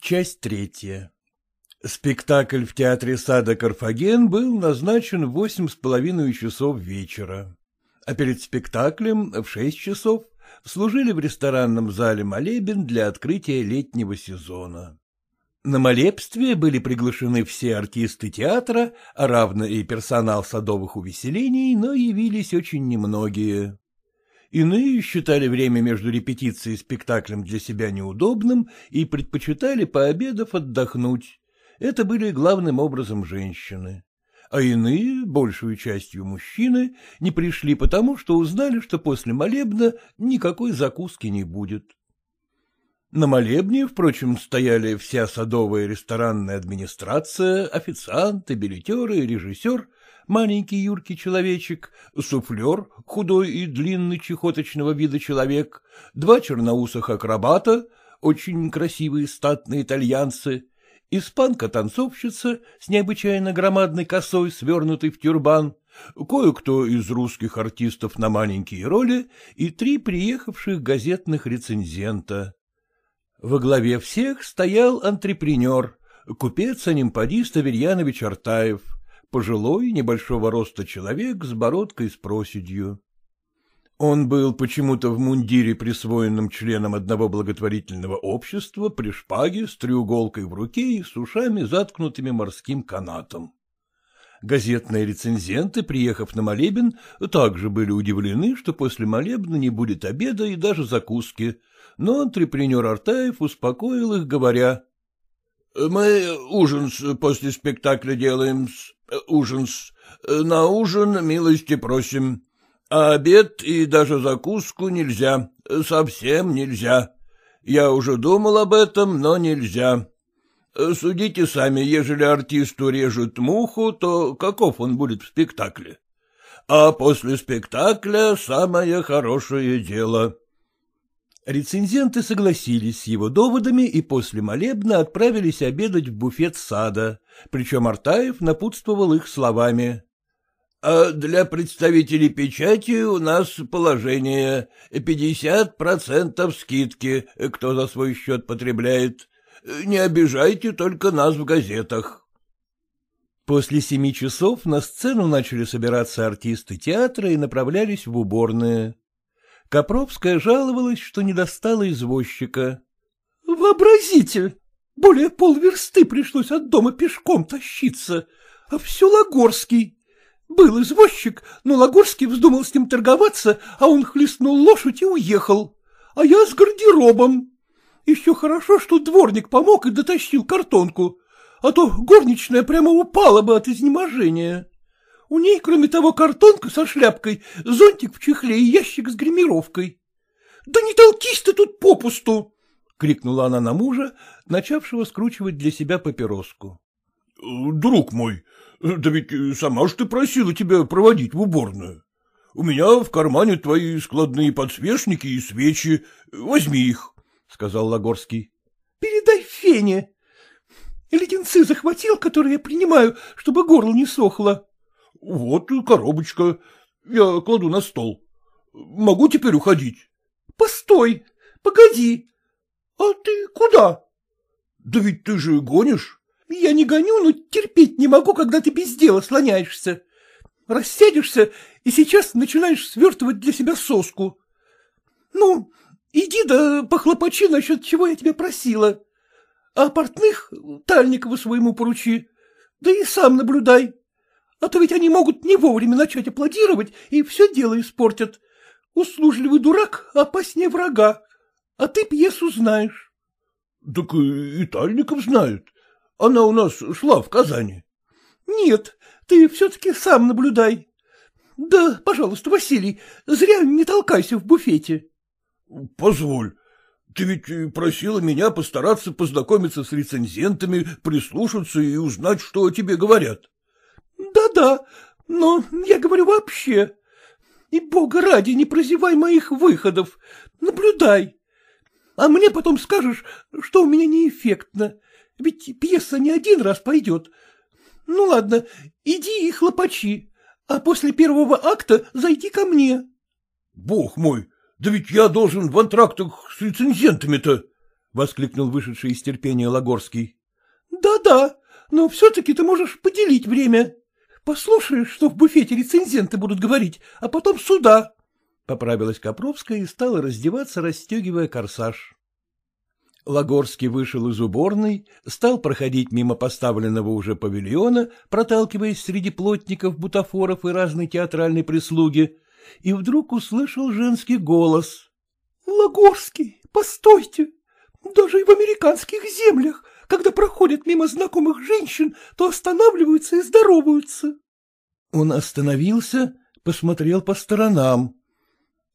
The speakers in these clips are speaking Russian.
Часть третья. Спектакль в театре сада «Карфаген» был назначен в восемь с половиной часов вечера, а перед спектаклем в шесть часов служили в ресторанном зале молебен для открытия летнего сезона. На молебстве были приглашены все артисты театра, а равно и персонал садовых увеселений, но явились очень немногие. Иные считали время между репетицией и спектаклем для себя неудобным и предпочитали, пообедав, отдохнуть. Это были главным образом женщины. А иные, большую частью мужчины, не пришли потому, что узнали, что после молебна никакой закуски не будет. На молебне, впрочем, стояли вся садовая ресторанная администрация, официанты, билетеры, режиссер маленький юркий человечек, суфлер, худой и длинный чехоточного вида человек, два черноусых акробата, очень красивые статные итальянцы, испанка-танцовщица с необычайно громадной косой, свернутой в тюрбан, кое-кто из русских артистов на маленькие роли и три приехавших газетных рецензента. Во главе всех стоял антрепренер, купец-анимпадист Аверьянович Артаев — пожилой, небольшого роста человек с бородкой с проседью. Он был почему-то в мундире, присвоенном членом одного благотворительного общества, при шпаге, с треуголкой в руке и с ушами, заткнутыми морским канатом. Газетные рецензенты, приехав на молебен, также были удивлены, что после молебна не будет обеда и даже закуски, но антрепренер Артаев успокоил их, говоря, — Мы ужин после спектакля делаем, ужин На ужин милости просим. А обед и даже закуску нельзя, совсем нельзя. Я уже думал об этом, но нельзя. Судите сами, ежели артисту режут муху, то каков он будет в спектакле? А после спектакля самое хорошее дело. Рецензенты согласились с его доводами и после молебна отправились обедать в буфет сада, причем Артаев напутствовал их словами. — А для представителей печати у нас положение пятьдесят процентов скидки, кто за свой счет потребляет. Не обижайте только нас в газетах. После семи часов на сцену начали собираться артисты театра и направлялись в уборные. Копровская жаловалась, что не достала извозчика. — Вообразите, более полверсты пришлось от дома пешком тащиться, а все Лагорский. Был извозчик, но Лагорский вздумал с ним торговаться, а он хлестнул лошадь и уехал. А я с гардеробом. Еще хорошо, что дворник помог и дотащил картонку, а то горничная прямо упала бы от изнеможения. У ней, кроме того, картонка со шляпкой, зонтик в чехле и ящик с гримировкой. — Да не толкись ты тут попусту! — крикнула она на мужа, начавшего скручивать для себя папироску. — Друг мой, да ведь сама ж ты просила тебя проводить в уборную. У меня в кармане твои складные подсвечники и свечи. Возьми их, — сказал Лагорский. — Передай Фене. Леденцы захватил, которые я принимаю, чтобы горло не сохло. — Вот коробочка. Я кладу на стол. Могу теперь уходить? — Постой, погоди. А ты куда? — Да ведь ты же гонишь. — Я не гоню, но терпеть не могу, когда ты без дела слоняешься. Рассядешься и сейчас начинаешь свертывать для себя соску. Ну, иди да похлопочи насчет чего я тебя просила. А портных Тальникову своему поручи, да и сам наблюдай. А то ведь они могут не вовремя начать аплодировать и все дело испортят. Услужливый дурак опаснее врага. А ты пьесу знаешь. — Так и Тальников знает. Она у нас шла в Казани. — Нет, ты все-таки сам наблюдай. Да, пожалуйста, Василий, зря не толкайся в буфете. — Позволь. Ты ведь просила меня постараться познакомиться с рецензентами, прислушаться и узнать, что о тебе говорят. Да-да, но я говорю вообще. И бога ради не прозевай моих выходов, наблюдай. А мне потом скажешь, что у меня неэффектно, ведь пьеса не один раз пойдет. Ну ладно, иди и хлопачи, а после первого акта зайди ко мне. — Бог мой, да ведь я должен в антрактах с рецензентами-то, — воскликнул вышедший из терпения Лагорский. Да — Да-да, но все-таки ты можешь поделить время. Послушаешь, что в буфете рецензенты будут говорить, а потом сюда. Поправилась Копровская и стала раздеваться, расстегивая корсаж. Лагорский вышел из уборной, стал проходить мимо поставленного уже павильона, проталкиваясь среди плотников, бутафоров и разной театральной прислуги, и вдруг услышал женский голос. — Лагорский, постойте! Даже и в американских землях, когда проходят мимо знакомых женщин, то останавливаются и здороваются. Он остановился, посмотрел по сторонам.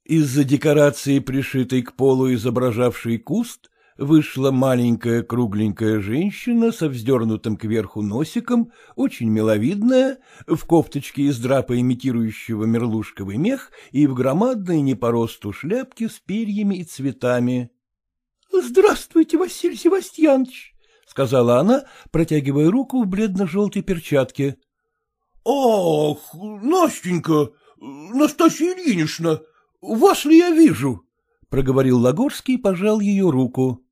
Из-за декорации, пришитой к полу, изображавшей куст, вышла маленькая кругленькая женщина со вздернутым кверху носиком, очень миловидная, в кофточке из драпа, имитирующего мерлушковый мех, и в громадной не по росту шляпке с перьями и цветами. — Здравствуйте, Василий Севастьянович! — сказала она, протягивая руку в бледно-желтой перчатке. — Ах, Настенька, Настасья Ильинична, вас ли я вижу? — проговорил Лагорский и пожал ее руку.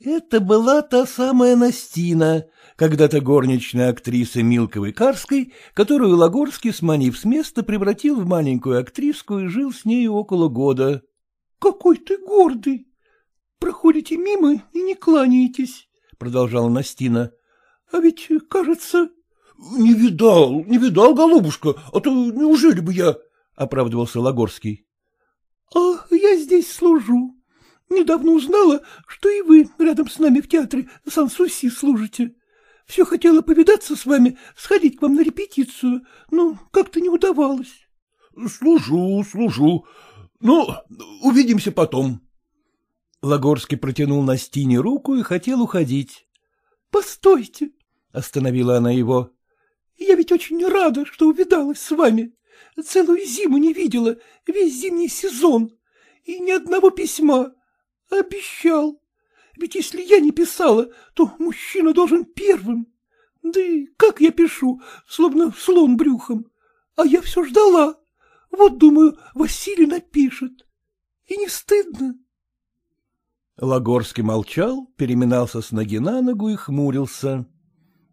Это была та самая Настина, когда-то горничная актриса Милковой-Карской, которую Лагорский, сманив с места, превратил в маленькую актриску и жил с нею около года. — Какой ты гордый! Проходите мимо и не кланяетесь, — продолжала Настина. — А ведь, кажется... — Не видал, не видал, голубушка, а то неужели бы я... — оправдывался Лагорский. — А я здесь служу, Недавно узнала, что и вы рядом с нами в театре Сан-Суси служите. Все хотела повидаться с вами, сходить к вам на репетицию, но как-то не удавалось. — Служу, служу. Ну, увидимся потом. Лагорский протянул на Стине руку и хотел уходить. — Постойте, — остановила она его. — Я ведь очень рада, что увидалась с вами. Целую зиму не видела, весь зимний сезон. И ни одного письма. Обещал. Ведь если я не писала, то мужчина должен первым. Да и как я пишу, словно слон брюхом. А я все ждала. Вот, думаю, Василий напишет. И не стыдно. Лагорский молчал, переминался с ноги на ногу и хмурился.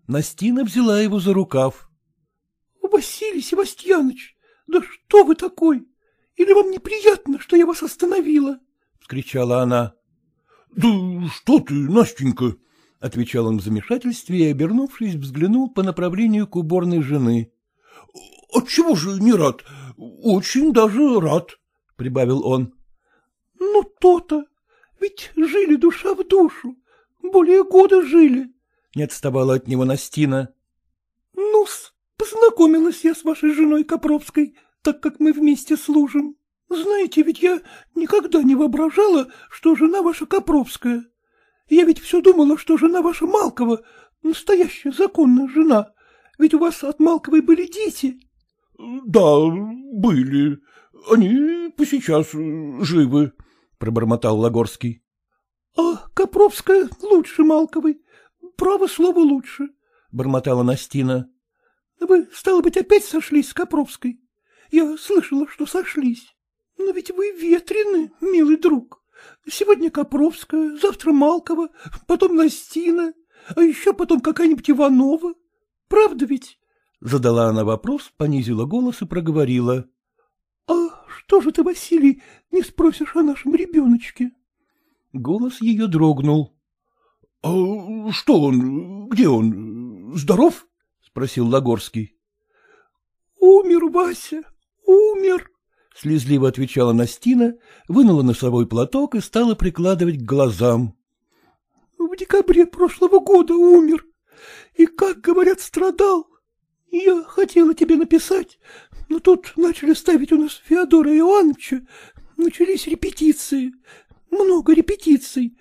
Настина взяла его за рукав. — Василий Севастьянович, да что вы такой? Или вам неприятно, что я вас остановила? —— вскричала она. — Да что ты, Настенька? — отвечал он в замешательстве и, обернувшись, взглянул по направлению к уборной жены. — Отчего же не рад? Очень даже рад, — прибавил он. — Ну, то-то. Ведь жили душа в душу. Более года жили. Не отставала от него Настина. — Ну-с, познакомилась я с вашей женой Копровской, так как мы вместе служим. Знаете, ведь я никогда не воображала, что жена ваша Копровская. Я ведь все думала, что жена ваша Малкова — настоящая законная жена. Ведь у вас от Малковой были дети. — Да, были. Они по сейчас живы, — пробормотал Лагорский. — А Копровская лучше Малковой. Право слово лучше, — бормотала Настина. — Вы, стало быть, опять сошлись с Копровской? Я слышала, что сошлись. Но ведь вы ветрены, милый друг. Сегодня Копровская, завтра Малкова, потом Настина, а еще потом какая-нибудь Иванова. Правда ведь? Задала она вопрос, понизила голос и проговорила. — А что же ты, Василий, не спросишь о нашем ребеночке? Голос ее дрогнул. — А что он, где он, здоров? — спросил Лагорский. — Умер, Вася, умер, — слезливо отвечала Настина, вынула носовой платок и стала прикладывать к глазам. — В декабре прошлого года умер. И, как говорят, страдал. Я хотела тебе написать, но тут начали ставить у нас Феодора Иоанновича, начались репетиции, много репетиций.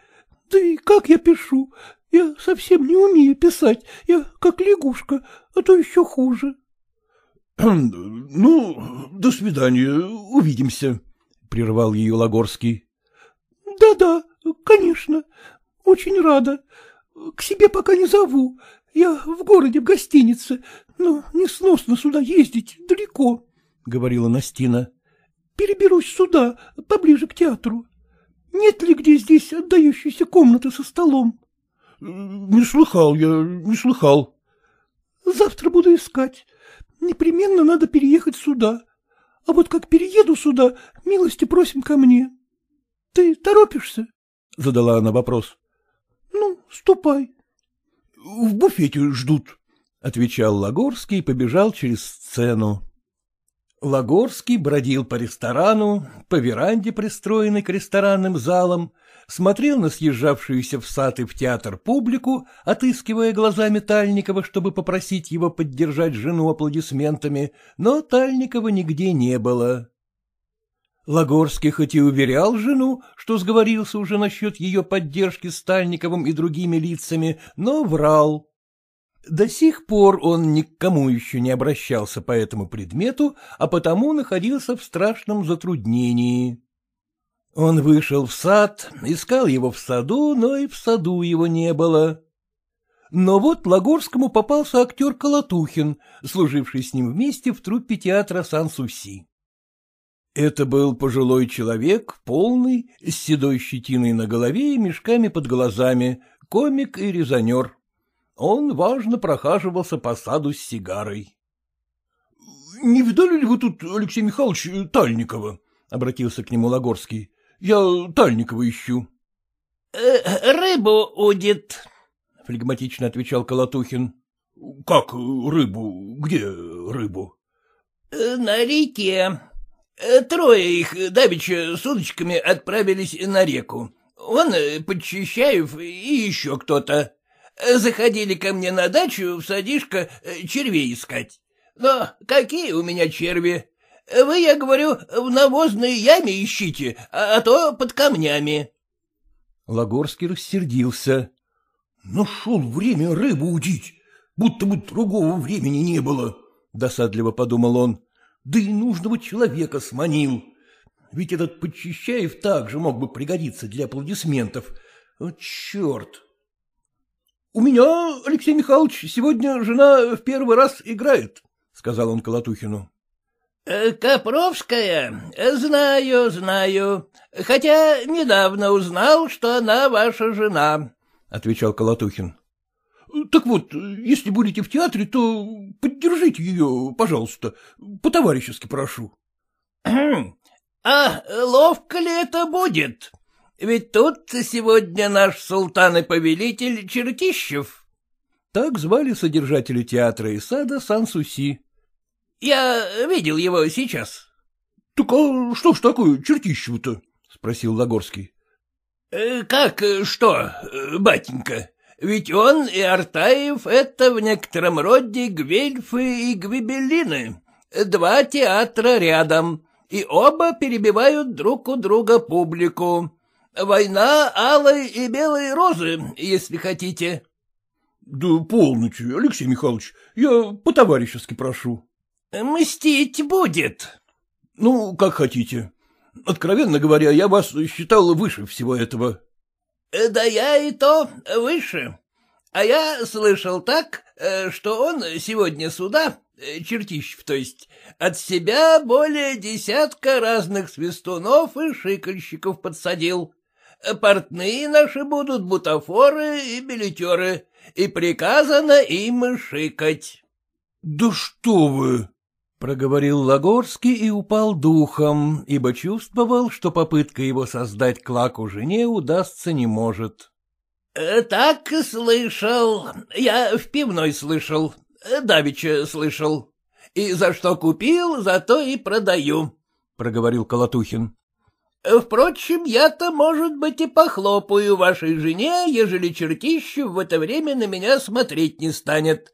Да и как я пишу? Я совсем не умею писать, я как лягушка, а то еще хуже. — Ну, до свидания, увидимся, — прервал ее Лагорский. Да — Да-да, конечно, очень рада. К себе пока не зову. Я в городе в гостинице, но несносно сюда ездить далеко, — говорила Настина. — Переберусь сюда, поближе к театру. Нет ли где здесь отдающейся комнаты со столом? — Не слыхал я, не слыхал. — Завтра буду искать. Непременно надо переехать сюда. А вот как перееду сюда, милости просим ко мне. Ты торопишься? — задала она вопрос. — Ну, ступай. — В буфете ждут, — отвечал Лагорский и побежал через сцену. Лагорский бродил по ресторану, по веранде, пристроенной к ресторанным залам, смотрел на съезжавшуюся в сад и в театр публику, отыскивая глазами Тальникова, чтобы попросить его поддержать жену аплодисментами, но Тальникова нигде не было. Лагорский хоть и уверял жену, что сговорился уже насчет ее поддержки с Тальниковым и другими лицами, но врал. До сих пор он ни к кому еще не обращался по этому предмету, а потому находился в страшном затруднении. Он вышел в сад, искал его в саду, но и в саду его не было. Но вот Лагорскому попался актер Колотухин, служивший с ним вместе в труппе театра Сан-Суси. Это был пожилой человек, полный, с седой щетиной на голове и мешками под глазами, комик и резонер. Он важно прохаживался по саду с сигарой. — Не видали ли вы тут, Алексей Михайлович, Тальникова? — обратился к нему Лагорский. — Я Тальникова ищу. «Э, — Рыбу удит, — флегматично отвечал Колотухин. — Как рыбу? Где рыбу? «Э, — На реке. Э, трое их давеча с удочками отправились на реку. Он, Подчищаев и еще кто-то. Заходили ко мне на дачу в садишко э, червей искать. Но какие у меня черви? Вы, я говорю, в навозной яме ищите, а, а то под камнями. Лагорский рассердился. — Нашел время рыбу удить, будто бы другого времени не было, — досадливо подумал он. — Да и нужного человека сманил. Ведь этот Подчищаев также мог бы пригодиться для аплодисментов. О, черт! — У меня, Алексей Михайлович, сегодня жена в первый раз играет, — сказал он Колотухину. Э, — Копровская? Знаю, знаю. Хотя недавно узнал, что она ваша жена, — отвечал Колотухин. — Так вот, если будете в театре, то поддержите ее, пожалуйста, по-товарищески прошу. — А ловко ли это будет? Ведь тут сегодня наш султан и повелитель Чертищев. Так звали содержатели театра и сада Сан-Суси. Я видел его сейчас. — Так а что ж такое Чертищев-то? — спросил Лагорский. Э, — Как что, батенька? Ведь он и Артаев — это в некотором роде Гвельфы и Гвибеллины, два театра рядом, и оба перебивают друг у друга публику. Война алой и белой розы, если хотите. — Да полночи, Алексей Михайлович, я по-товарищески прошу. — Мстить будет. — Ну, как хотите. Откровенно говоря, я вас считал выше всего этого. — Да я и то выше. А я слышал так, э, что он сегодня сюда, э, Чертищев, то есть, от себя более десятка разных свистунов и шикальщиков подсадил. Портные наши будут бутафоры и билетеры, и приказано им шикать. — Да что вы! — проговорил Лагорский и упал духом, ибо чувствовал, что попытка его создать клаку жене удастся не может. «Э, — Так слышал. Я в пивной слышал. Давича слышал. И за что купил, за то и продаю, — проговорил Колотухин. Впрочем, я-то, может быть, и похлопаю вашей жене, ежели Чертищев в это время на меня смотреть не станет.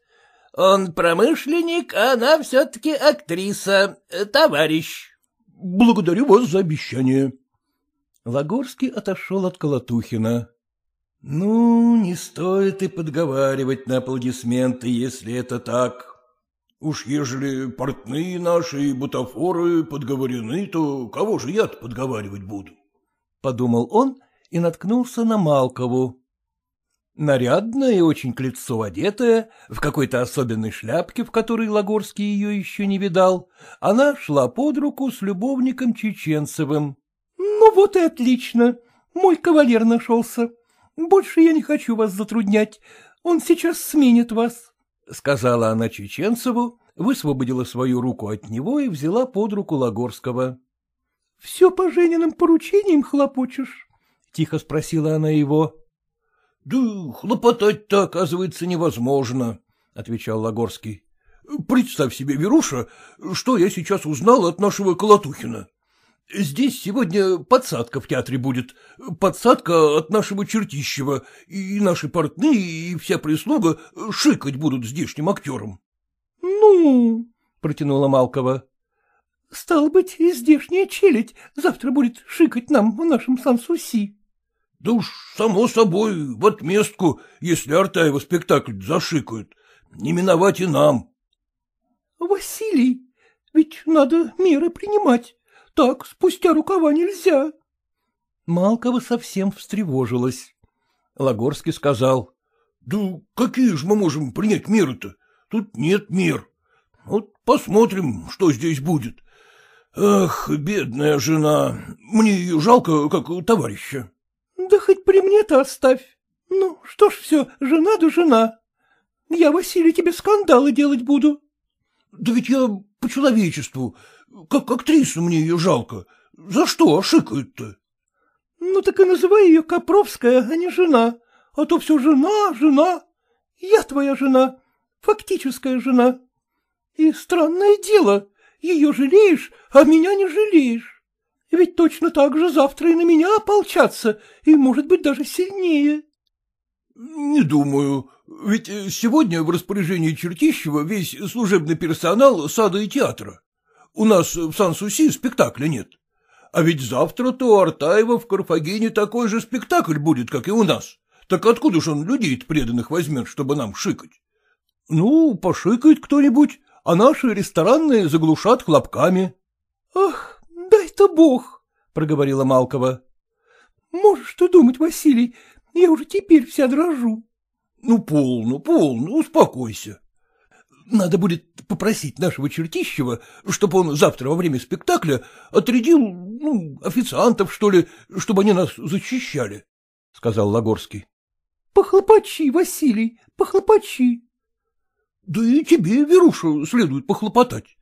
Он промышленник, а она все-таки актриса, товарищ. — Благодарю вас за обещание. Лагорский отошел от Колотухина. — Ну, не стоит и подговаривать на аплодисменты, если это так, Уж ежели портные наши и бутафоры подговорены, то кого же я подговаривать буду? — подумал он и наткнулся на Малкову. Нарядная и очень к лицу одетая, в какой-то особенной шляпке, в которой Лагорский ее еще не видал, она шла под руку с любовником Чеченцевым. — Ну вот и отлично. мой кавалер нашелся. Больше я не хочу вас затруднять. Он сейчас сменит вас, — сказала она Чеченцеву, высвободила свою руку от него и взяла под руку Лагорского. — Все по Жениным поручениям хлопочешь? — тихо спросила она его. — Да хлопотать-то, оказывается, невозможно, — отвечал Лагорский. — Представь себе, Веруша, что я сейчас узнал от нашего Колотухина. Здесь сегодня подсадка в театре будет, подсадка от нашего Чертищева, и наши портные, и вся прислуга шикать будут здешним актерам. — Ну, — протянула Малкова, — стал быть, и здешняя челядь завтра будет шикать нам в нашем Сан-Суси. — Да уж, само собой, в отместку, если Артаева спектакль зашикают, не миновать и нам. — Василий, ведь надо меры принимать. Так спустя рукава нельзя. Малкова совсем встревожилась. Лагорский сказал. — Да какие же мы можем принять меры-то? Тут нет мер. Вот посмотрим, что здесь будет. Ах, бедная жена, мне ее жалко, как товарища. — Да хоть при мне-то оставь. Ну, что ж все, жена да жена. Я, Василий, тебе скандалы делать буду. — Да ведь я по человечеству, как актрису мне ее жалко. За что шикают-то? — Ну так и называй ее Копровская, а не жена. А то все жена, жена. Я твоя жена, фактическая жена. И странное дело, ее жалеешь, а меня не жалеешь. Ведь точно так же завтра и на меня ополчаться, и, может быть, даже сильнее. — Не думаю. Ведь сегодня в распоряжении Чертищева весь служебный персонал сада и театра. У нас в Сан-Суси спектакля нет. А ведь завтра-то у Артаева в Карфагене такой же спектакль будет, как и у нас. Так откуда ж он людей преданных возьмет, чтобы нам шикать? Ну, пошикает кто-нибудь, а наши ресторанные заглушат хлопками. — Ах, дай-то бог, — проговорила Малкова. — Можешь ты думать, Василий, я уже теперь вся дрожу. — Ну, полно, полно, успокойся. Надо будет попросить нашего Чертищева, чтобы он завтра во время спектакля отрядил, ну, официантов, что ли, чтобы они нас защищали, — сказал Лагорский. — Похлопочи, Василий, похлопочи. — Да и тебе, Веруша, следует похлопотать.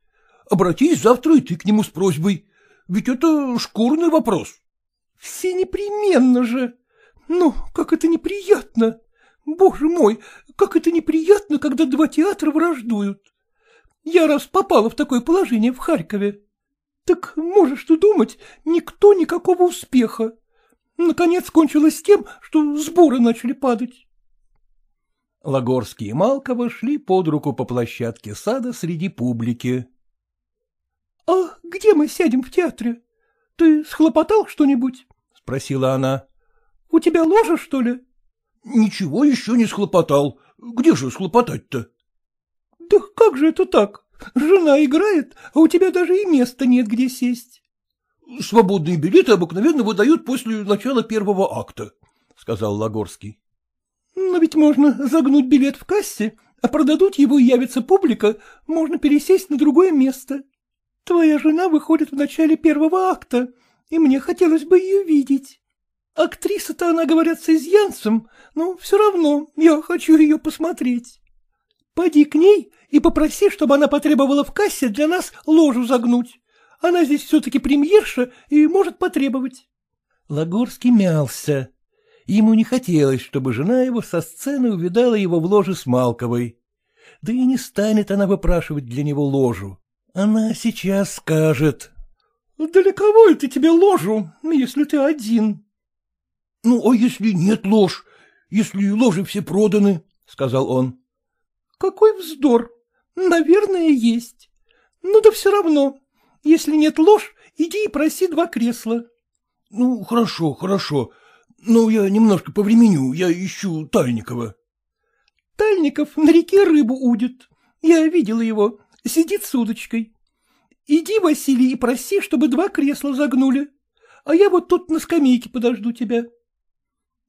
Обратись завтра и ты к нему с просьбой, ведь это шкурный вопрос. — Все непременно же. Ну, как это неприятно. Боже мой, как это неприятно, когда два театра враждуют. Я раз попала в такое положение в Харькове. Так можешь ты думать, никто никакого успеха. Наконец кончилось тем, что сборы начали падать. Лагорский и Малкова шли под руку по площадке сада среди публики. — А где мы сядем в театре? Ты схлопотал что-нибудь? — спросила она. — У тебя ложа, что ли? — Ничего еще не схлопотал. Где же схлопотать-то? — Да как же это так? Жена играет, а у тебя даже и места нет, где сесть. — Свободные билеты обыкновенно выдают после начала первого акта, — сказал Лагорский. — Но ведь можно загнуть билет в кассе, а продадут его и явится публика, можно пересесть на другое место. Твоя жена выходит в начале первого акта, и мне хотелось бы ее видеть. Актриса-то она, говорят, с изъянцем, но все равно я хочу ее посмотреть. Пойди к ней и попроси, чтобы она потребовала в кассе для нас ложу загнуть. Она здесь все-таки премьерша и может потребовать. Лагорский мялся. Ему не хотелось, чтобы жена его со сцены увидала его в ложе с Малковой. Да и не станет она выпрашивать для него ложу. Она сейчас скажет. — Далеково это тебе ложу, если ты один? — Ну, а если нет лож? Если ложи все проданы? — сказал он. — Какой вздор! Наверное, есть. Ну да все равно. Если нет лож, иди и проси два кресла. — Ну, хорошо, хорошо. Но я немножко повременю, я ищу Тальникова. — Тальников на реке рыбу удит. Я видела его, сидит с удочкой. Иди, Василий, и проси, чтобы два кресла загнули. А я вот тут на скамейке подожду тебя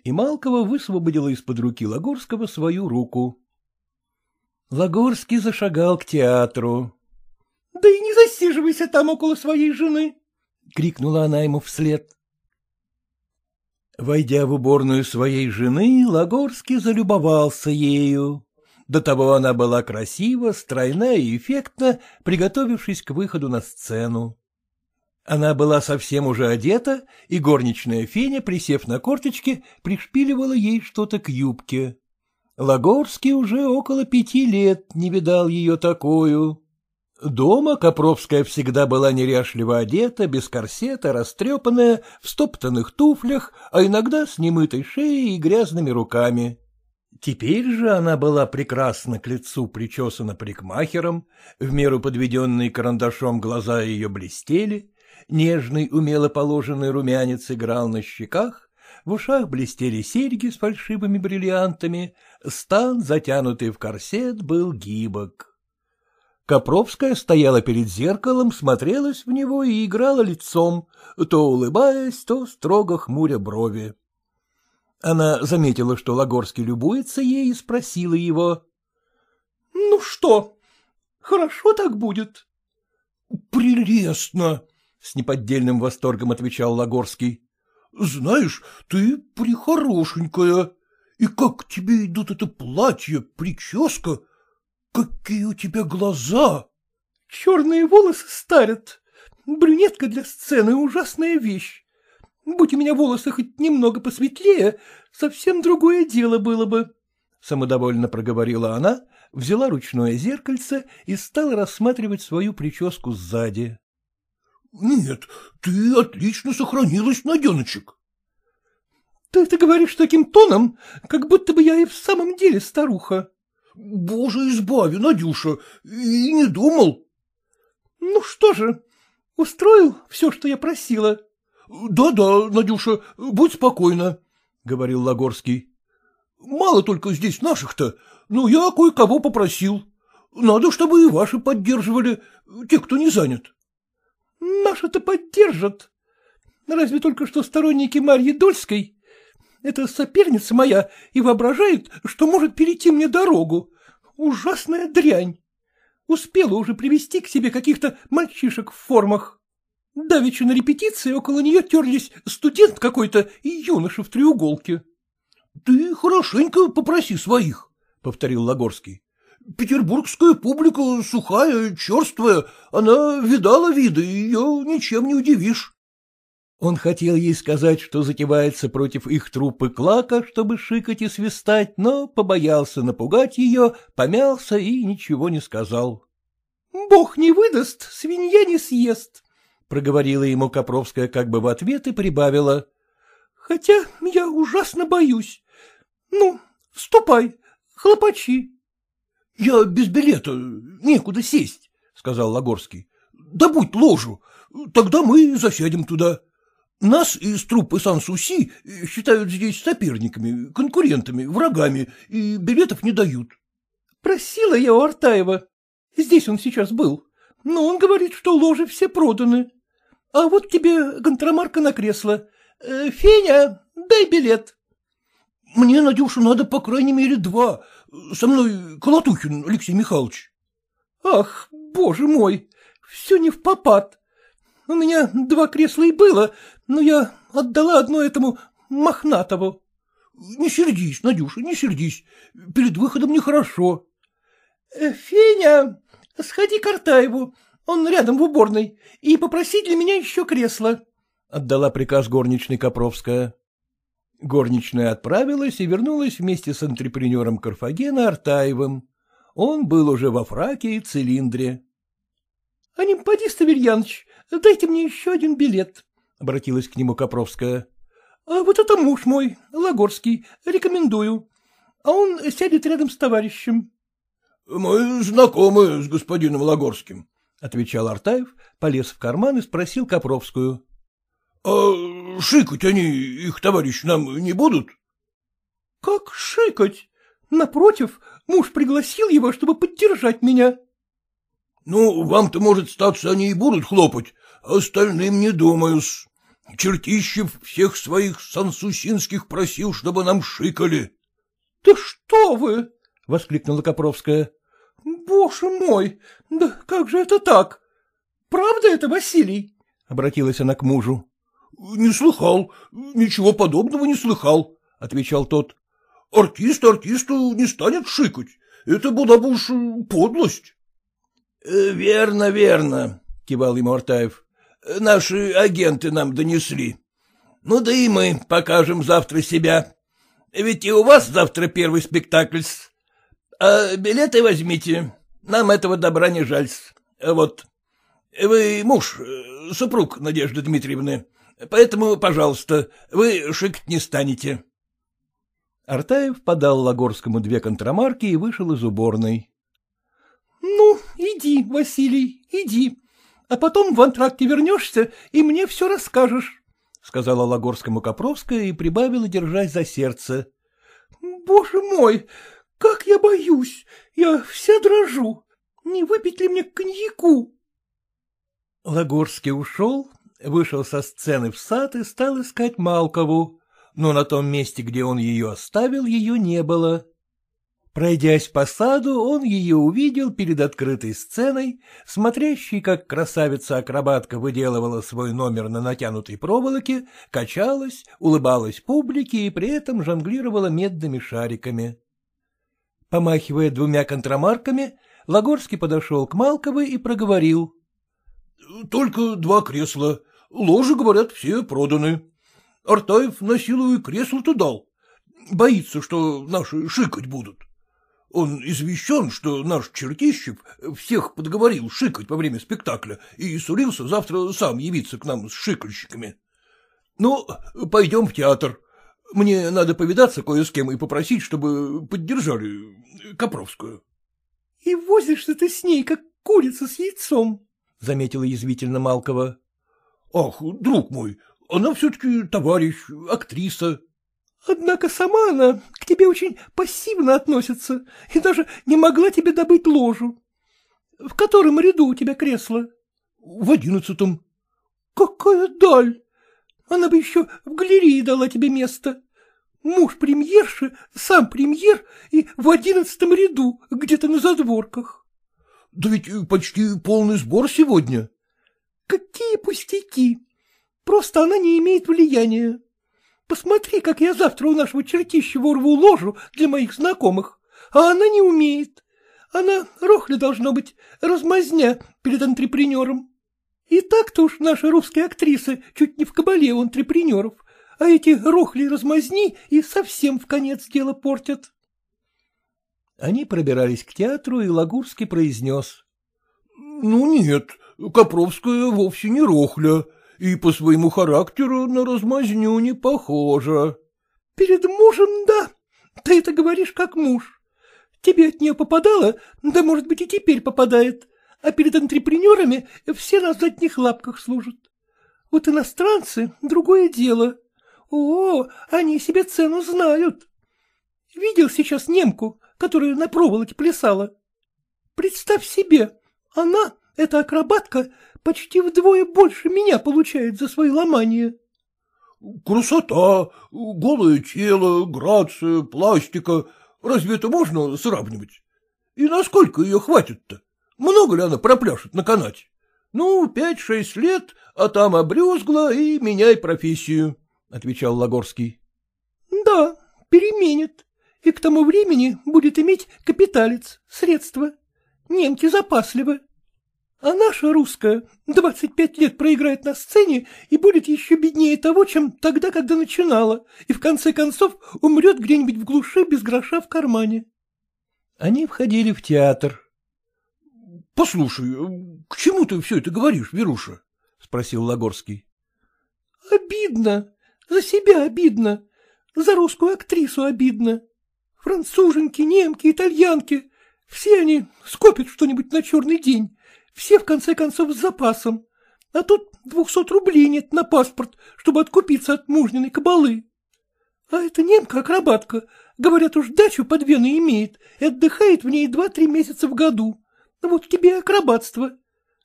и Малкова высвободила из-под руки Лагорского свою руку. Лагорский зашагал к театру. — Да и не засиживайся там около своей жены! — крикнула она ему вслед. Войдя в уборную своей жены, Лагорский залюбовался ею. До того она была красива, стройна и эффектна, приготовившись к выходу на сцену. Она была совсем уже одета, и горничная Феня, присев на корточки, пришпиливала ей что-то к юбке. Лагорский уже около пяти лет не видал ее такую. Дома Копровская всегда была неряшливо одета, без корсета, растрепанная, в стоптанных туфлях, а иногда с немытой шеей и грязными руками. Теперь же она была прекрасно к лицу причесана парикмахером, в меру подведенные карандашом глаза ее блестели, нежный умело положенный румянец играл на щеках, в ушах блестели серьги с фальшивыми бриллиантами, стан, затянутый в корсет, был гибок. Копровская стояла перед зеркалом, смотрелась в него и играла лицом, то улыбаясь, то строго хмуря брови. Она заметила, что Лагорский любуется ей, и спросила его. — Ну что, хорошо так будет? — Прелестно! — с неподдельным восторгом отвечал Лагорский. — Знаешь, ты прихорошенькая. И как тебе идут это платье, прическа, Какие у тебя глаза! Черные волосы старят. Брюнетка для сцены — ужасная вещь. Будь у меня волосы хоть немного посветлее, совсем другое дело было бы. Самодовольно проговорила она, взяла ручное зеркальце и стала рассматривать свою прическу сзади. — Нет, ты отлично сохранилась, Наденочек. — Ты это говоришь таким тоном, как будто бы я и в самом деле старуха. Боже избави, Надюша, и не думал. — Ну что же, устроил все, что я просила? Да — Да-да, Надюша, будь спокойна, — говорил Лагорский. — Мало только здесь наших-то, но я кое-кого попросил. Надо, чтобы и ваши поддерживали, те, кто не занят. — Наши-то поддержат. Разве только что сторонники Марьи Дольской это соперница моя и воображает, что может перейти мне дорогу. Ужасная дрянь. Успела уже привести к себе каких-то мальчишек в формах. Давеча на репетиции около нее терлись студент какой-то и юноша в треуголке. — Ты хорошенько попроси своих, — повторил Лагорский. — Петербургская публика сухая, черствая, она видала виды, ее ничем не удивишь. Он хотел ей сказать, что затевается против их труппы клака, чтобы шикать и свистать, но побоялся напугать ее, помялся и ничего не сказал. — Бог не выдаст, свинья не съест, — проговорила ему Копровская как бы в ответ и прибавила. — Хотя я ужасно боюсь. Ну, ступай, хлопачи. — Я без билета, некуда сесть, — сказал Лагорский. — Добудь ложу, тогда мы засядем туда. Нас из труппы Сан-Суси считают здесь соперниками, конкурентами, врагами, и билетов не дают. Просила я у Артаева. Здесь он сейчас был. Но он говорит, что ложи все проданы. А вот тебе контрамарка на кресло. Э, Феня, дай билет. Мне, Надюша, надо по крайней мере два. Со мной Колотухин Алексей Михайлович. Ах, боже мой, все не в попад. У меня два кресла и было, но я отдала одно этому Мохнатову. — Не сердись, Надюша, не сердись. Перед выходом нехорошо. Э, — Феня, сходи к Артаеву, он рядом в уборной, и попроси для меня еще кресло. — отдала приказ горничной Копровская. Горничная отправилась и вернулась вместе с антрепренером Карфагена Артаевым. Он был уже во фраке и цилиндре. — А не поди, Ставельяныч, дайте мне еще один билет, — обратилась к нему Копровская. «А — Вот это муж мой, Лагорский, рекомендую. А он сядет рядом с товарищем. — Мы знакомы с господином Лагорским, — отвечал Артаев, полез в карман и спросил Копровскую. — А шикать они, их товарищ, нам не будут? — Как шикать? Напротив, муж пригласил его, чтобы поддержать меня. — Ну, вам-то, может, статься, они и будут хлопать, остальным не думаю-с. Чертищев всех своих сансусинских просил, чтобы нам шикали. — Да что вы! — воскликнула Копровская. — Боже мой! Да как же это так? Правда это, Василий? — обратилась она к мужу. — Не слыхал, ничего подобного не слыхал, — отвечал тот. — Артист артисту не станет шикать, это была бы уж подлость. Э, — Верно, верно, — кивал ему Артаев. — Наши агенты нам донесли. Ну да и мы покажем завтра себя. Ведь и у вас завтра первый спектакль. А билеты возьмите, нам этого добра не жаль. Вот. Вы муж, э, супруг Надежды Дмитриевны, поэтому, пожалуйста, вы шикать не станете. Артаев подал Лагорскому две контрамарки и вышел из уборной. — Ну, иди, Василий, иди, а потом в антракте вернешься и мне все расскажешь, — сказала Лагорскому Копровская и прибавила, держась за сердце. — Боже мой, как я боюсь, я вся дрожу, не выпить ли мне коньяку? Лагорский ушел, вышел со сцены в сад и стал искать Малкову но на том месте, где он ее оставил, ее не было. Пройдясь по саду, он ее увидел перед открытой сценой, смотрящей, как красавица-акробатка выделывала свой номер на натянутой проволоке, качалась, улыбалась публике и при этом жонглировала медными шариками. Помахивая двумя контрамарками, Лагорский подошел к Малковой и проговорил. — Только два кресла. Ложи, говорят, все проданы. Артаев на силу и кресло-то дал. Боится, что наши шикать будут. Он извещен, что наш Чертищев всех подговорил шикать во время спектакля и сулился завтра сам явиться к нам с шикальщиками. Ну, пойдем в театр. Мне надо повидаться кое с кем и попросить, чтобы поддержали Копровскую. — И возишься ты с ней, как курица с яйцом, — заметила язвительно Малкова. — Ах, друг мой, она все-таки товарищ, актриса. Однако сама она к тебе очень пассивно относится и даже не могла тебе добыть ложу. В котором ряду у тебя кресло? В одиннадцатом. Какая даль! Она бы еще в галерее дала тебе место. Муж премьерши, сам премьер и в одиннадцатом ряду, где-то на задворках. Да ведь почти полный сбор сегодня. Какие пустяки! Просто она не имеет влияния. Посмотри, как я завтра у нашего чертища ворву ложу для моих знакомых, а она не умеет. Она рохля должно быть, размазня перед антрепренером. И так-то уж наши русские актрисы чуть не в кабале у антрепренеров, а эти рохли размазни и совсем в конец дело портят. Они пробирались к театру, и Лагурский произнес. — Ну нет, Копровская вовсе не рохля, и по своему характеру на размазню не похожа. — Перед мужем, да. Ты это говоришь как муж. Тебе от нее попадало, да, может быть, и теперь попадает. А перед антрепренерами все на задних лапках служат. Вот иностранцы — другое дело. О, они себе цену знают. Видел сейчас немку, которая на проволоке плясала? Представь себе, она, эта акробатка, почти вдвое больше меня получает за свои ломания. Красота, голое тело, грация, пластика. Разве это можно сравнивать? И насколько ее хватит-то? Много ли она пропляшет на канате? Ну, пять-шесть лет, а там обрюзгла и меняй профессию, — отвечал Лагорский. — Да, переменит, и к тому времени будет иметь капиталец, средства. Немки запасливы. А наша русская двадцать пять лет проиграет на сцене и будет еще беднее того, чем тогда, когда начинала, и в конце концов умрет где-нибудь в глуши без гроша в кармане. Они входили в театр. — Послушай, к чему ты все это говоришь, Веруша? — спросил Лагорский. — Обидно. За себя обидно. За русскую актрису обидно. Француженки, немки, итальянки — все они скопят что-нибудь на черный день все, в конце концов, с запасом. А тут двухсот рублей нет на паспорт, чтобы откупиться от мужниной кабалы. А эта немка-акробатка, говорят, уж дачу под Веной имеет и отдыхает в ней два-три месяца в году. Вот тебе акробатство.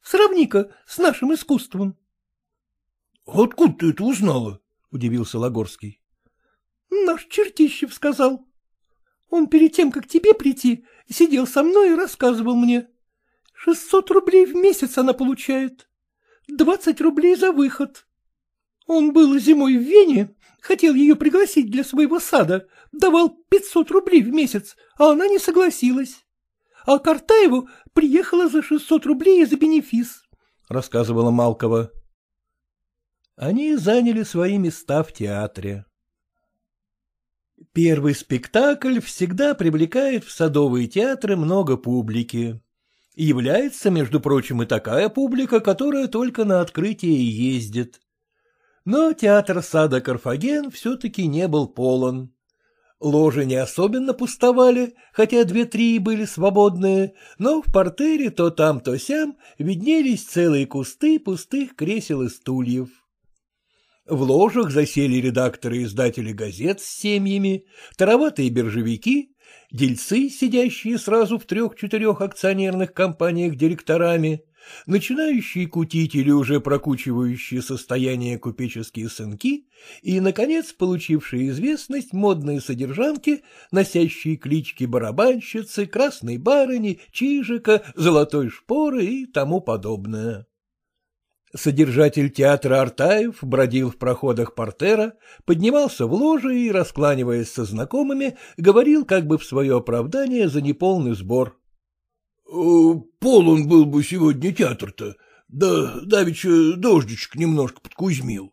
Сравни-ка с нашим искусством. — Откуда ты это узнала? — удивился Лагорский. — Наш Чертищев сказал. Он перед тем, как тебе прийти, сидел со мной и рассказывал мне. Шестьсот рублей в месяц она получает. Двадцать рублей за выход. Он был зимой в Вене, хотел ее пригласить для своего сада, давал пятьсот рублей в месяц, а она не согласилась. А Картаеву приехала за шестьсот рублей за бенефис, — рассказывала Малкова. Они заняли свои места в театре. Первый спектакль всегда привлекает в садовые театры много публики. Является, между прочим, и такая публика, которая только на открытие ездит. Но театр сада Карфаген все-таки не был полон. Ложи не особенно пустовали, хотя две-три были свободные, но в портере то там, то сям виднелись целые кусты пустых кресел и стульев. В ложах засели редакторы и издатели газет с семьями, тароватые биржевики, дельцы, сидящие сразу в трех-четырех акционерных компаниях директорами, начинающие кутить или уже прокучивающие состояние купеческие сынки и, наконец, получившие известность модные содержанки, носящие клички барабанщицы, красной барыни, чижика, золотой шпоры и тому подобное. Содержатель театра Артаев бродил в проходах портера, поднимался в ложе и, раскланиваясь со знакомыми, говорил как бы в свое оправдание за неполный сбор. «Э, — Полон был бы сегодня театр-то, да давеча дождичек немножко подкузмил.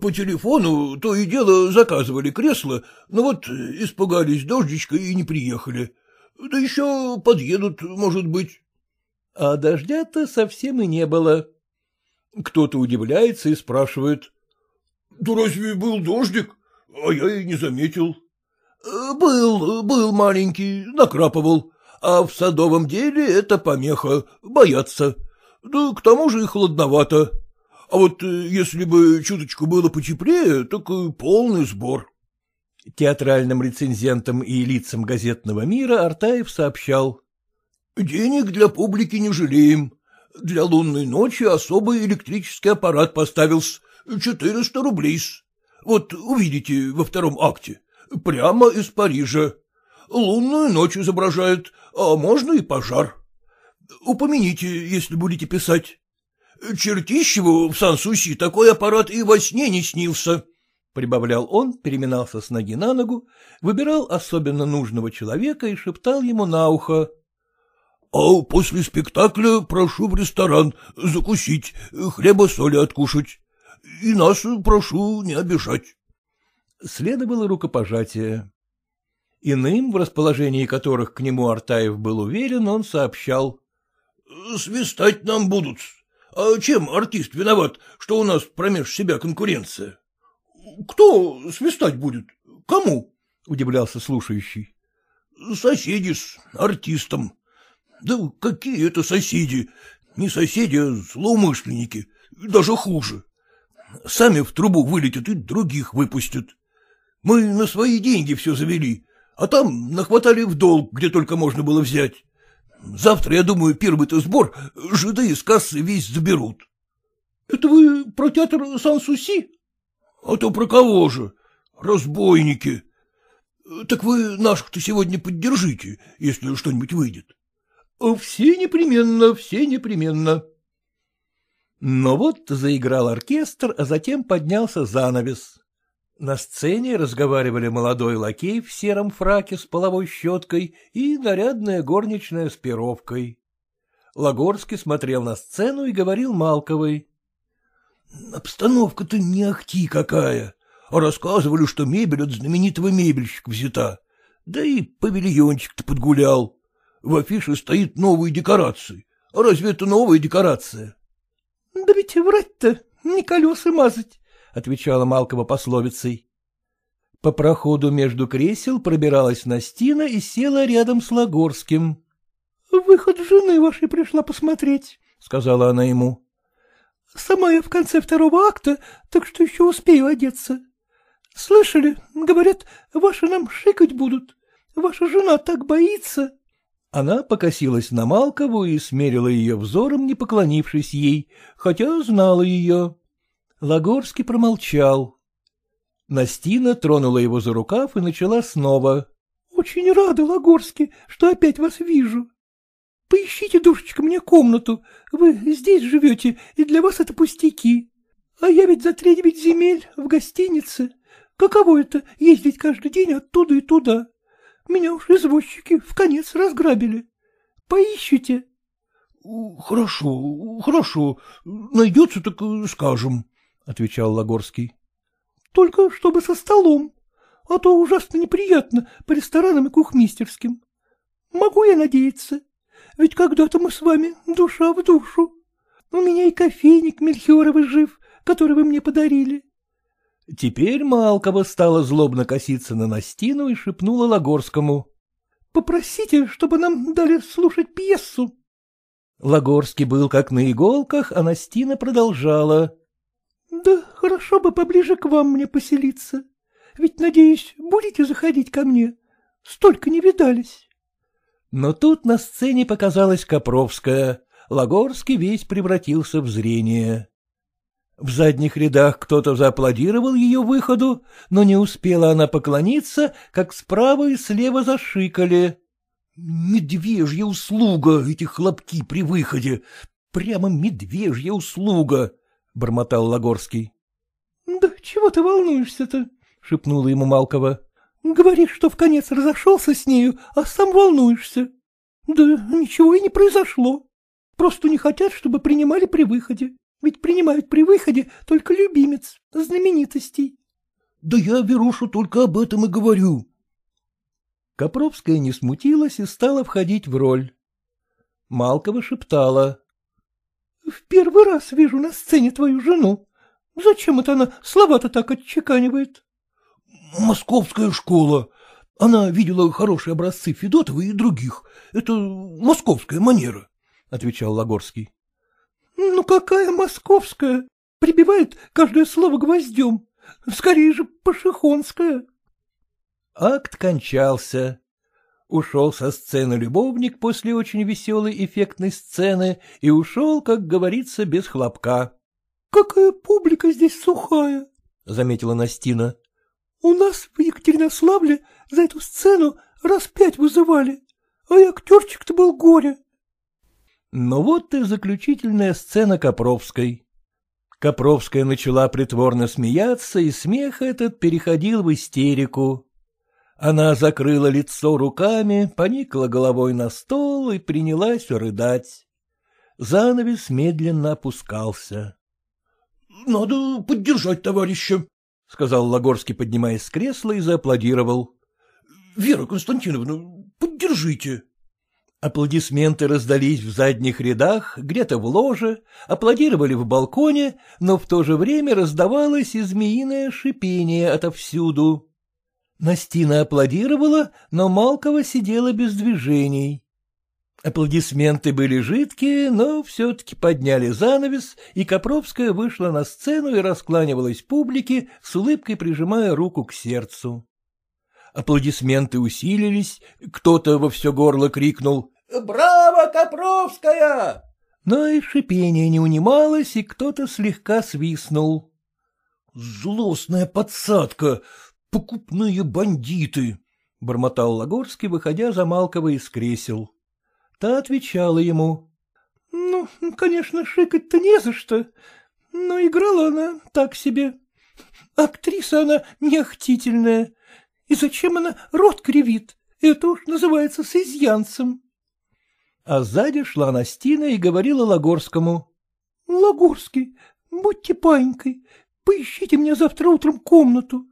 По телефону то и дело заказывали кресло, но вот испугались дождичка и не приехали. Да еще подъедут, может быть. А дождя-то совсем и не было. Кто-то удивляется и спрашивает. — Да разве был дождик? А я и не заметил. — Был, был маленький, накрапывал. А в садовом деле это помеха, боятся. Да к тому же и холодновато. А вот э, если бы чуточку было потеплее, так и полный сбор. Театральным рецензентам и лицам газетного мира Артаев сообщал. — Денег для публики не жалеем. Для лунной ночи особый электрический аппарат поставился. Четыреста рублей. Вот увидите во втором акте. Прямо из Парижа. Лунную ночь изображают, а можно и пожар. Упомяните, если будете писать. Чертищеву в Сан-Суси такой аппарат и во сне не снился. — прибавлял он, переминался с ноги на ногу, выбирал особенно нужного человека и шептал ему на ухо. А после спектакля прошу в ресторан закусить, хлеба-соли откушать. И нас прошу не обижать. Следовало рукопожатие. Иным, в расположении которых к нему Артаев был уверен, он сообщал. — Свистать нам будут. А чем артист виноват, что у нас промеж себя конкуренция? — Кто свистать будет? Кому? — удивлялся слушающий. — Соседи с артистом. Да какие это соседи? Не соседи, а злоумышленники. Даже хуже. Сами в трубу вылетят и других выпустят. Мы на свои деньги все завели, а там нахватали в долг, где только можно было взять. Завтра, я думаю, первый-то сбор жиды из кассы весь заберут. — Это вы про театр Сан-Суси? — А то про кого же? Разбойники. Так вы наших-то сегодня поддержите, если что-нибудь выйдет. — Все непременно, все непременно. Но вот заиграл оркестр, а затем поднялся занавес. На сцене разговаривали молодой лакей в сером фраке с половой щеткой и нарядная горничная с перовкой. Лагорский смотрел на сцену и говорил Малковой. — Обстановка-то не ахти какая, рассказывали, что мебель от знаменитого мебельщика взята, да и павильончик-то подгулял. В афише стоит новые декорации. А разве это новая декорация? — Да ведь врать-то не колеса мазать, — отвечала Малкова пословицей. По проходу между кресел пробиралась Настина и села рядом с Лагорским. — Выход жены вашей пришла посмотреть, — сказала она ему. — Сама я в конце второго акта, так что еще успею одеться. Слышали, говорят, ваши нам шикать будут. Ваша жена так боится. Она покосилась на Малкову и смерила ее взором, не поклонившись ей, хотя знала ее. Лагорский промолчал. Настина тронула его за рукав и начала снова. — Очень рада, Лагорский, что опять вас вижу. Поищите, душечка, мне комнату. Вы здесь живете, и для вас это пустяки. А я ведь за три девять земель в гостинице. Каково это ездить каждый день оттуда и туда? Меня уж извозчики в конец разграбили. Поищите. — Хорошо, хорошо. Найдется, так скажем, — отвечал Лагорский. — Только чтобы со столом, а то ужасно неприятно по ресторанам и кухмистерским. Могу я надеяться? Ведь когда-то мы с вами душа в душу. У меня и кофейник Мельхиоровый жив, который вы мне подарили. Теперь Малкова стала злобно коситься на Настину и шепнула Лагорскому. — Попросите, чтобы нам дали слушать пьесу. Лагорский был как на иголках, а Настина продолжала. — Да хорошо бы поближе к вам мне поселиться. Ведь, надеюсь, будете заходить ко мне. Столько не видались. Но тут на сцене показалась Копровская. Лагорский весь превратился в зрение. В задних рядах кто-то зааплодировал ее выходу, но не успела она поклониться, как справа и слева зашикали. — Медвежья услуга, эти хлопки при выходе. Прямо медвежья услуга, — бормотал Лагорский. — Да чего ты волнуешься-то? — шепнула ему Малкова. — Говоришь, что в конец разошелся с нею, а сам волнуешься. Да ничего и не произошло. Просто не хотят, чтобы принимали при выходе. Ведь принимают при выходе только любимец, знаменитостей. — Да я, Верушу, только об этом и говорю. Копровская не смутилась и стала входить в роль. Малкова шептала. — В первый раз вижу на сцене твою жену. Зачем это она слова-то так отчеканивает? — Московская школа. Она видела хорошие образцы Федотова и других. Это московская манера, — отвечал Лагорский. — Ну какая московская? Прибивает каждое слово гвоздем. Скорее же пашихонская. Акт кончался. Ушел со сцены любовник после очень веселой эффектной сцены и ушел, как говорится, без хлопка. — Какая публика здесь сухая, — заметила Настина. — У нас в Екатеринославле за эту сцену раз пять вызывали, а актерчик-то был горе. Но вот и заключительная сцена Копровской. Копровская начала притворно смеяться, и смех этот переходил в истерику. Она закрыла лицо руками, поникла головой на стол и принялась рыдать. Занавес медленно опускался. — Надо поддержать товарища, — сказал Лагорский, поднимаясь с кресла, и зааплодировал. — Вера Константиновна, поддержите. Аплодисменты раздались в задних рядах, где-то в ложе, аплодировали в балконе, но в то же время раздавалось и змеиное шипение отовсюду. Настина аплодировала, но Малкова сидела без движений. Аплодисменты были жидкие, но все-таки подняли занавес, и Копровская вышла на сцену и раскланивалась публике, с улыбкой прижимая руку к сердцу. Аплодисменты усилились, кто-то во все горло крикнул «Браво, Копровская!» Но и шипение не унималось, и кто-то слегка свистнул. «Злостная подсадка! Покупные бандиты!» — бормотал Лагорский, выходя за Малкова из кресел. Та отвечала ему. — Ну, конечно, шикать-то не за что, но играла она так себе. Актриса она неохтительная. И зачем она рот кривит? Это уж называется с изъянцем. А сзади шла Настина и говорила Лагорскому. — Лагорский, будьте паинькой, поищите мне завтра утром комнату,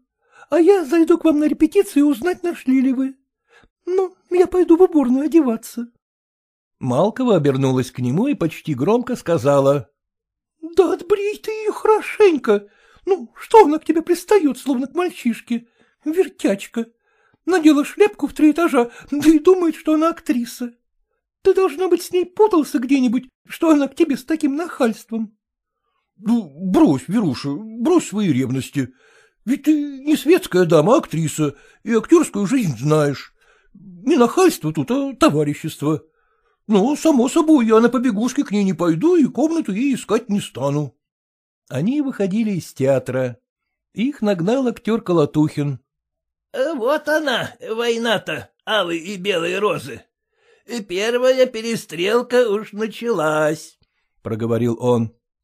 а я зайду к вам на репетицию узнать, нашли ли вы. Ну, я пойду в уборную одеваться. Малкова обернулась к нему и почти громко сказала. — Да отбрей ты ее хорошенько. Ну, что она к тебе пристает, словно к мальчишке? Вертячка. Надела шляпку в три этажа, да и думает, что она актриса. Ты, должно быть, с ней путался где-нибудь, что она к тебе с таким нахальством. — Ну, брось, Веруша, брось свои ревности. Ведь ты не светская дама, а актриса, и актерскую жизнь знаешь. Не нахальство тут, а товарищество. Ну, само собой, я на побегушке к ней не пойду и комнату ей искать не стану. Они выходили из театра. Их нагнал актер Колотухин. — Вот она, война-то, алые и белые розы. Первая перестрелка уж началась, — проговорил он.